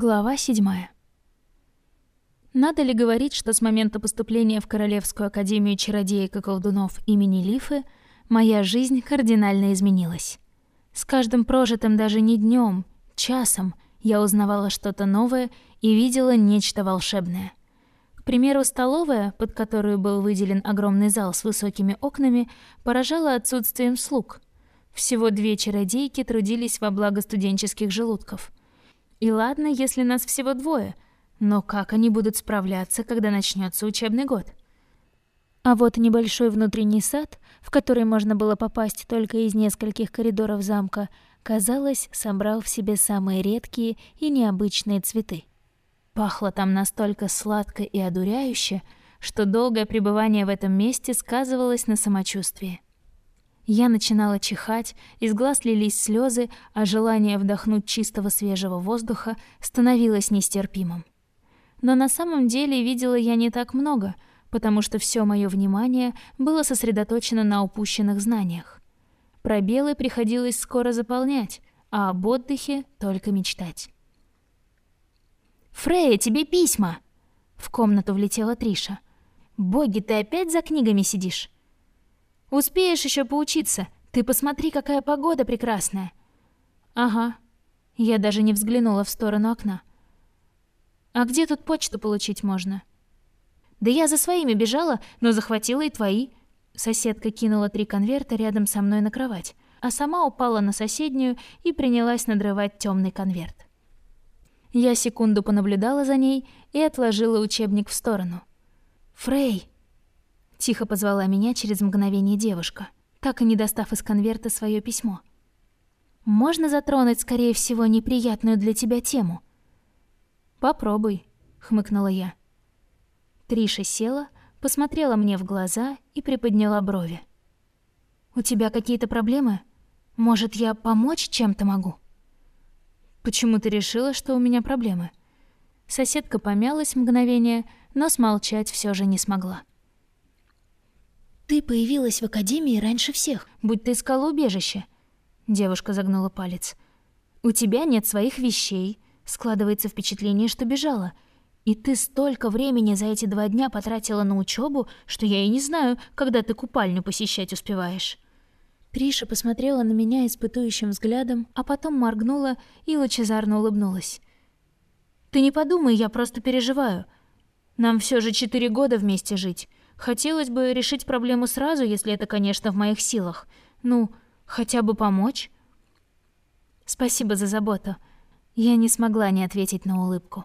Глава седьмая. Надо ли говорить, что с момента поступления в Королевскую Академию Чародеек и Колдунов имени Лифы моя жизнь кардинально изменилась. С каждым прожитым даже не днем, часом я узнавала что-то новое и видела нечто волшебное. К примеру, столовая, под которую был выделен огромный зал с высокими окнами, поражала отсутствием слуг. Всего две чародейки трудились во благо студенческих желудков — и ладно, если нас всего двое, но как они будут справляться, когда начнется учебный год? А вот небольшой внутренний сад, в который можно было попасть только из нескольких коридоров замка, казалось, собрал в себе самые редкие и необычные цветы. Пахло там настолько сладко и одуряюще, что долгое пребывание в этом месте сказывалось на самочувствии. Я начинала чихать, из глаз лились слезы, а желание вдохнуть чистого свежего воздуха становилось нестерпимым. Но на самом деле видела я не так много, потому что все мое внимание было сосредоточено на упущенных знаниях. Пробелы приходилось скоро заполнять, а об отдыхе только мечтать. «Фрея, тебе письма!» В комнату влетела Триша. «Боги, ты опять за книгами сидишь?» Успеешь еще поучиться. Ты посмотри, какая погода прекрасная. Ага. Я даже не взглянула в сторону окна. А где тут почту получить можно? Да я за своими бежала, но захватила и твои. Соседка кинула три конверта рядом со мной на кровать, а сама упала на соседнюю и принялась надрывать темный конверт. Я секунду понаблюдала за ней и отложила учебник в сторону. «Фрей!» Тихо позвала меня через мгновение девушка, так и не достав из конверта свое письмо. «Можно затронуть, скорее всего, неприятную для тебя тему?» «Попробуй», — хмыкнула я. Триша села, посмотрела мне в глаза и приподняла брови. «У тебя какие-то проблемы? Может, я помочь чем-то могу?» «Почему ты решила, что у меня проблемы?» Соседка помялась мгновение, но смолчать все же не смогла. Ты появилась в академии раньше всех, будь ты искала убежище. Девушка загнула палец. У тебя нет своих вещей. Складывается впечатление, что бежала. И ты столько времени за эти два дня потратила на учебу, что я и не знаю, когда ты купальню посещать успеваешь. Триша посмотрела на меня испытующим взглядом, а потом моргнула и лучезарно улыбнулась. Ты не подумай, я просто переживаю. Нам все же четыре года вместе жить. Хотелось бы решить проблему сразу, если это, конечно, в моих силах. Ну, хотя бы помочь. Спасибо за заботу. Я не смогла не ответить на улыбку.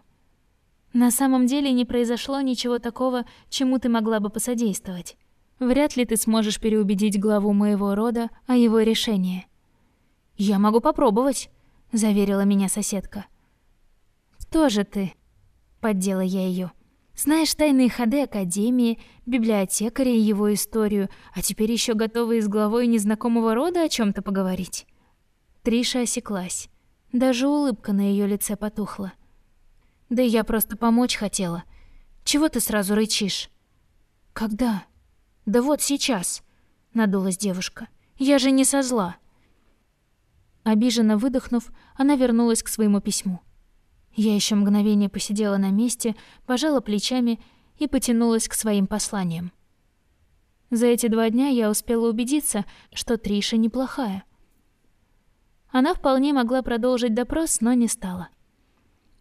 На самом деле не произошло ничего такого, чему ты могла бы посодействовать. Вряд ли ты сможешь переубедить главу моего рода о его решении. Я могу попробовать, заверила меня соседка. Кто же ты? Поддела я ее. Знаешь тайные ходы Академии, библиотекаря и его историю, а теперь еще готова и с главой незнакомого рода о чем то поговорить. Триша осеклась. Даже улыбка на ее лице потухла. Да я просто помочь хотела. Чего ты сразу рычишь? Когда? Да вот сейчас, надулась девушка. Я же не со зла. Обиженно выдохнув, она вернулась к своему письму. Я еще мгновение посидела на месте, пожала плечами и потянулась к своим посланиям. За эти два дня я успела убедиться, что Триша неплохая. Она вполне могла продолжить допрос, но не стала.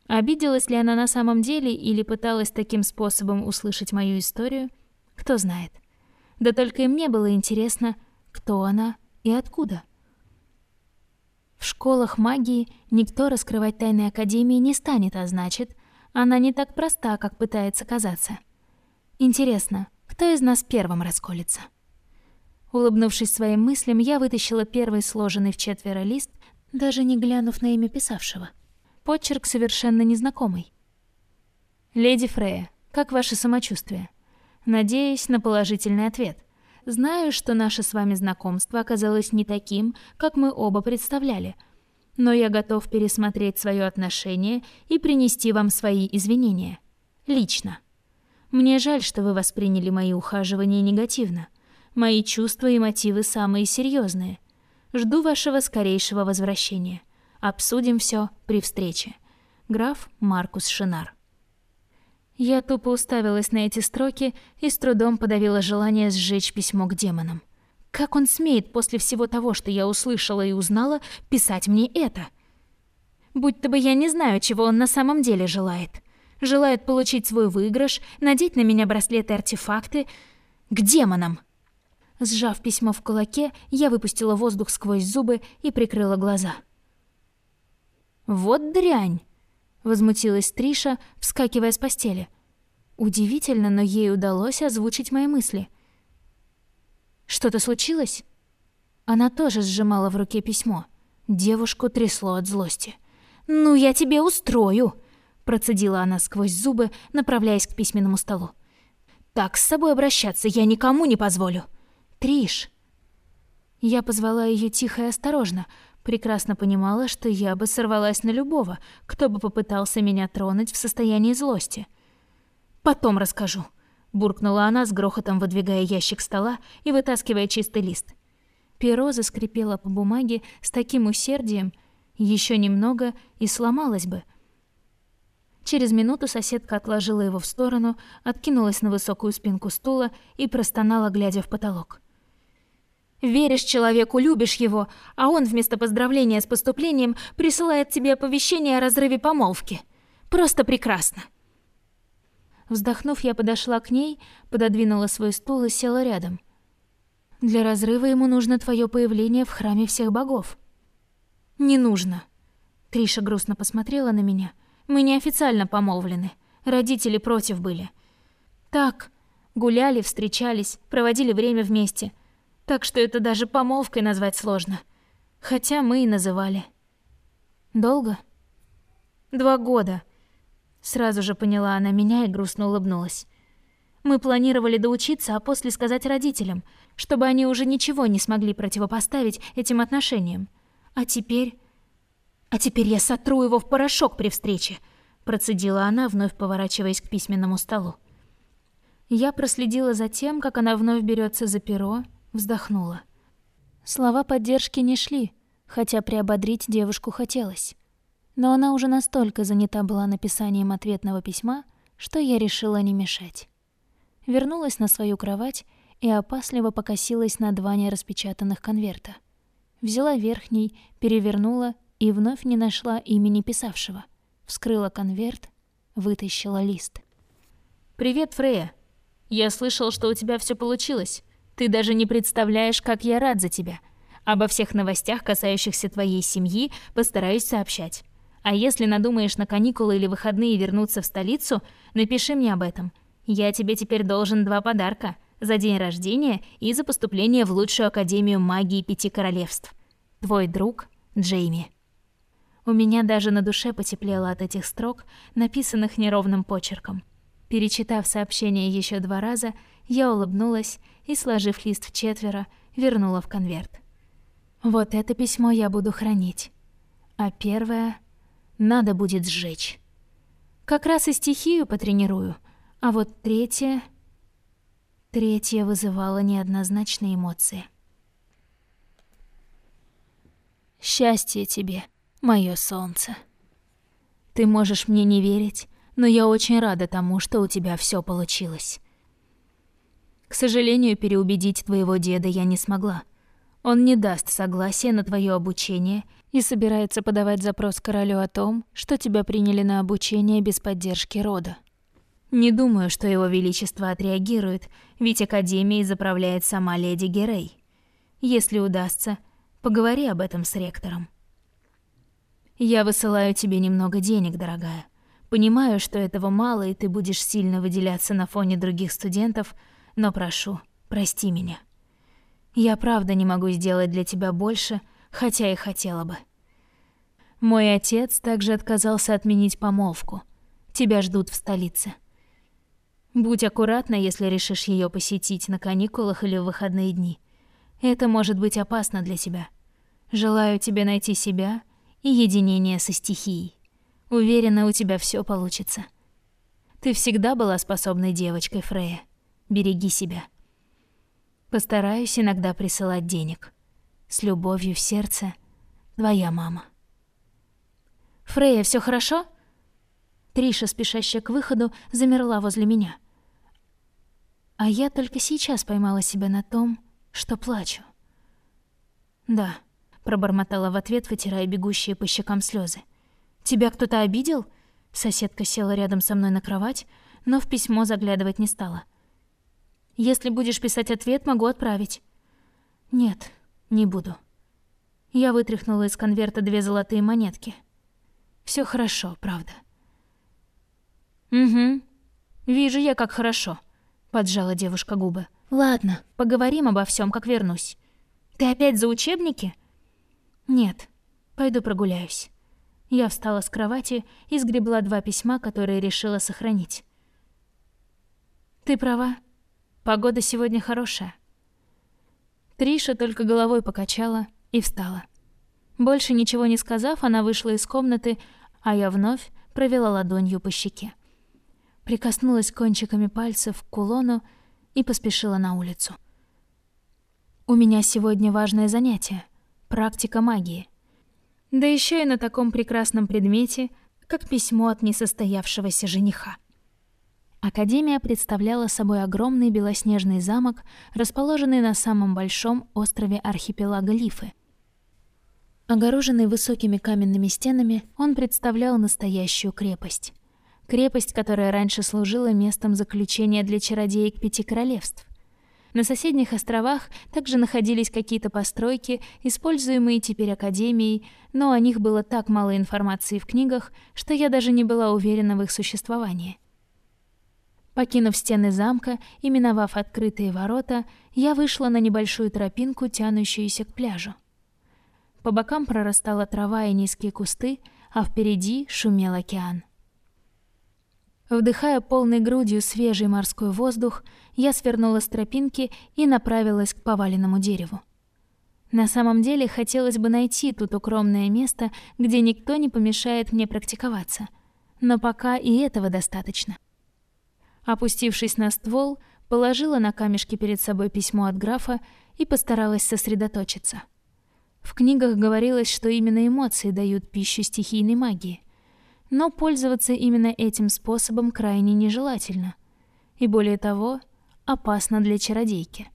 Обиделась ли она на самом деле или пыталась таким способом услышать мою историю, кто знает. Да только и мне было интересно, кто она и откуда. В школах магии никто раскрывать тайны Академии не станет, а значит, она не так проста, как пытается казаться. Интересно, кто из нас первым расколется? Улыбнувшись своим мыслям, я вытащила первый сложенный в четверо лист, даже не глянув на имя писавшего. Почерк совершенно незнакомый. «Леди Фрея, как ваше самочувствие? Надеюсь на положительный ответ. Знаю, что наше с вами знакомство оказалось не таким, как мы оба представляли. Но я готов пересмотреть свое отношение и принести вам свои извинения. Лично. Мне жаль, что вы восприняли мои ухаживания негативно. Мои чувства и мотивы самые серьезные. Жду вашего скорейшего возвращения. Обсудим все при встрече. Граф Маркус Шинар. Я тупо уставилась на эти строки и с трудом подавила желание сжечь письмо к демонам. Как он смеет после всего того, что я услышала и узнала, писать мне это? Будь-то бы я не знаю, чего он на самом деле желает. Желает получить свой выигрыш, надеть на меня браслеты-артефакты. К демонам! Сжав письмо в кулаке, я выпустила воздух сквозь зубы и прикрыла глаза. «Вот дрянь!» — возмутилась Триша, вскакивая с постели. Удивительно, но ей удалось озвучить мои мысли. «Что-то случилось?» Она тоже сжимала в руке письмо. Девушку трясло от злости. «Ну, я тебе устрою!» Процедила она сквозь зубы, направляясь к письменному столу. «Так с собой обращаться я никому не позволю!» «Триш!» Я позвала ее тихо и осторожно, прекрасно понимала, что я бы сорвалась на любого, кто бы попытался меня тронуть в состоянии злости. «Потом расскажу», — буркнула она с грохотом, выдвигая ящик стола и вытаскивая чистый лист. Перо заскрипело по бумаге с таким усердием, еще немного и сломалось бы. Через минуту соседка отложила его в сторону, откинулась на высокую спинку стула и простонала, глядя в потолок. Веришь человеку, любишь его, а он вместо поздравления с поступлением присылает тебе оповещение о разрыве помолвки. Просто прекрасно. Вздохнув, я подошла к ней, пододвинула свой стул и села рядом. Для разрыва ему нужно твое появление в храме всех богов. Не нужно. Триша грустно посмотрела на меня. Мы неофициально помолвлены. Родители против были. Так, гуляли, встречались, проводили время вместе — так что это даже помолвкой назвать сложно. Хотя мы и называли. Долго? Два года. Сразу же поняла она меня и грустно улыбнулась. Мы планировали доучиться, а после сказать родителям, чтобы они уже ничего не смогли противопоставить этим отношениям. А теперь... А теперь я сотру его в порошок при встрече, процедила она, вновь поворачиваясь к письменному столу. Я проследила за тем, как она вновь берется за перо, Вздохнула. Слова поддержки не шли, хотя приободрить девушку хотелось. Но она уже настолько занята была написанием ответного письма, что я решила не мешать. Вернулась на свою кровать и опасливо покосилась на два нераспечатанных конверта. Взяла верхний, перевернула и вновь не нашла имени писавшего. Вскрыла конверт, вытащила лист. «Привет, Фрея. Я слышал, что у тебя все получилось. Ты даже не представляешь, как я рад за тебя. Обо всех новостях, касающихся твоей семьи, постараюсь сообщать. А если надумаешь на каникулы или выходные вернуться в столицу, напиши мне об этом. Я тебе теперь должен два подарка за день рождения и за поступление в лучшую академию магии Пяти королевств. Твой друг Джейми. У меня даже на душе потеплело от этих строк, написанных неровным почерком. Перечитав сообщение еще два раза, я улыбнулась и, сложив лист в четверо, вернула в конверт. Вот это письмо я буду хранить. А первое надо будет сжечь. Как раз и стихию потренирую. А вот третье... Третье вызывало неоднозначные эмоции. Счастье тебе, мое солнце. Ты можешь мне не верить, но я очень рада тому, что у тебя все получилось. К сожалению, переубедить твоего деда я не смогла. Он не даст согласия на твое обучение и собирается подавать запрос королю о том, что тебя приняли на обучение без поддержки рода. Не думаю, что его величество отреагирует, ведь академией заправляет сама леди Герей. Если удастся, поговори об этом с ректором. Я высылаю тебе немного денег, дорогая. Понимаю, что этого мало, и ты будешь сильно выделяться на фоне других студентов — но прошу, прости меня. Я правда не могу сделать для тебя больше, хотя и хотела бы. Мой отец также отказался отменить помолвку. Тебя ждут в столице. Будь аккуратна, если решишь ее посетить на каникулах или в выходные дни. Это может быть опасно для тебя. Желаю тебе найти себя и единение со стихией. Уверена, у тебя все получится. Ты всегда была способной девочкой, Фрея. Береги себя. Постараюсь иногда присылать денег. С любовью в сердце, твоя мама. Фрея, все хорошо? Триша, спешащая к выходу, замерла возле меня. А я только сейчас поймала себя на том, что плачу. «Да», — пробормотала в ответ, вытирая бегущие по щекам слезы. «Тебя кто-то обидел?» Соседка села рядом со мной на кровать, но в письмо заглядывать не стала. «Если будешь писать ответ, могу отправить». «Нет, не буду». Я вытряхнула из конверта две золотые монетки. Все хорошо, правда. «Угу. Вижу я, как хорошо», — поджала девушка губы. «Ладно, поговорим обо всем, как вернусь. Ты опять за учебники?» «Нет, пойду прогуляюсь». Я встала с кровати и сгребла два письма, которые решила сохранить. «Ты права. Погода сегодня хорошая». Триша только головой покачала и встала. Больше ничего не сказав, она вышла из комнаты, а я вновь провела ладонью по щеке. Прикоснулась кончиками пальцев к кулону и поспешила на улицу. У меня сегодня важное занятие — практика магии. Да еще и на таком прекрасном предмете, как письмо от несостоявшегося жениха. Академия представляла собой огромный белоснежный замок, расположенный на самом большом острове архипелага Лифы. Огороженный высокими каменными стенами, он представлял настоящую крепость. Крепость, которая раньше служила местом заключения для чародеек Пяти Королевств. На соседних островах также находились какие-то постройки, используемые теперь Академией, но о них было так мало информации в книгах, что я даже не была уверена в их существовании. Покинув стены замка и миновав открытые ворота, я вышла на небольшую тропинку, тянущуюся к пляжу. По бокам прорастала трава и низкие кусты, а впереди шумел океан. Вдыхая полной грудью свежий морской воздух, я свернула с тропинки и направилась к поваленному дереву. На самом деле хотелось бы найти тут укромное место, где никто не помешает мне практиковаться. Но пока и этого достаточно. Опустившись на ствол, положила на камешки перед собой письмо от графа и постаралась сосредоточиться. В книгах говорилось, что именно эмоции дают пищу стихийной магии. Но пользоваться именно этим способом крайне нежелательно. И более того, опасно для чародейки.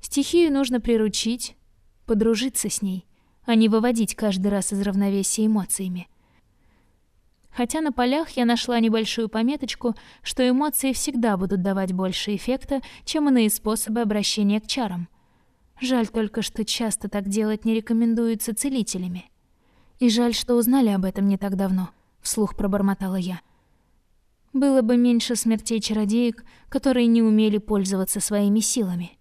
Стихию нужно приручить, подружиться с ней, а не выводить каждый раз из равновесия эмоциями. Хотя на полях я нашла небольшую пометочку, что эмоции всегда будут давать больше эффекта, чем иные способы обращения к чарам. Жаль только, что часто так делать не рекомендуется целителями. И жаль, что узнали об этом не так давно, вслух пробормотала я. Было бы меньше смертей чародеек, которые не умели пользоваться своими силами.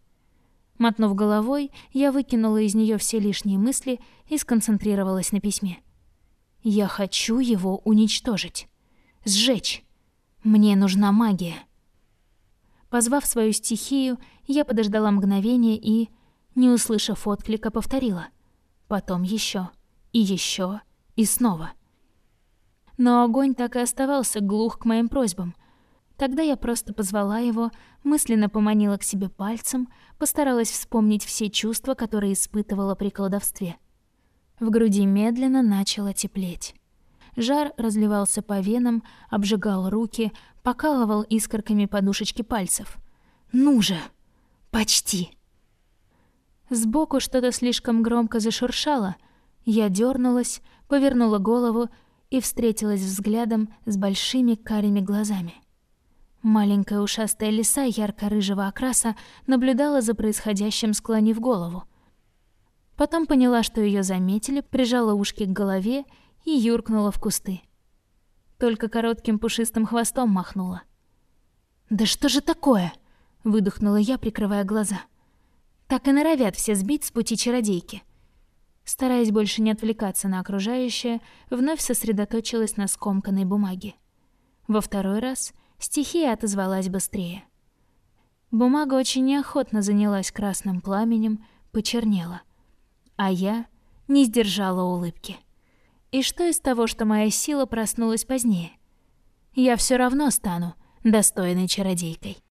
Мотнув головой, я выкинула из нее все лишние мысли и сконцентрировалась на письме. Я хочу его уничтожить. Сжечь. Мне нужна магия. Позвав свою стихию, я подождала мгновение и, не услышав отклика, повторила. Потом еще и еще и снова. Но огонь так и оставался глух к моим просьбам. Тогда я просто позвала его, мысленно поманила к себе пальцем, постаралась вспомнить все чувства, которые испытывала при колдовстве — в груди медленно начало теплеть. Жар разливался по венам, обжигал руки, покалывал искорками подушечки пальцев. «Ну же! Почти!» Сбоку что-то слишком громко зашуршало. Я дернулась, повернула голову и встретилась взглядом с большими карими глазами. Маленькая ушастая лиса ярко-рыжего окраса наблюдала за происходящим, склонив голову. Потом поняла, что ее заметили, прижала ушки к голове и юркнула в кусты. Только коротким пушистым хвостом махнула. «Да что же такое?» — выдохнула я, прикрывая глаза. «Так и норовят все сбить с пути чародейки». Стараясь больше не отвлекаться на окружающее, вновь сосредоточилась на скомканной бумаге. Во второй раз стихия отозвалась быстрее. Бумага очень неохотно занялась красным пламенем, почернела — а я не сдержала улыбки. И что из того, что моя сила проснулась позднее? Я все равно стану достойной чародейкой.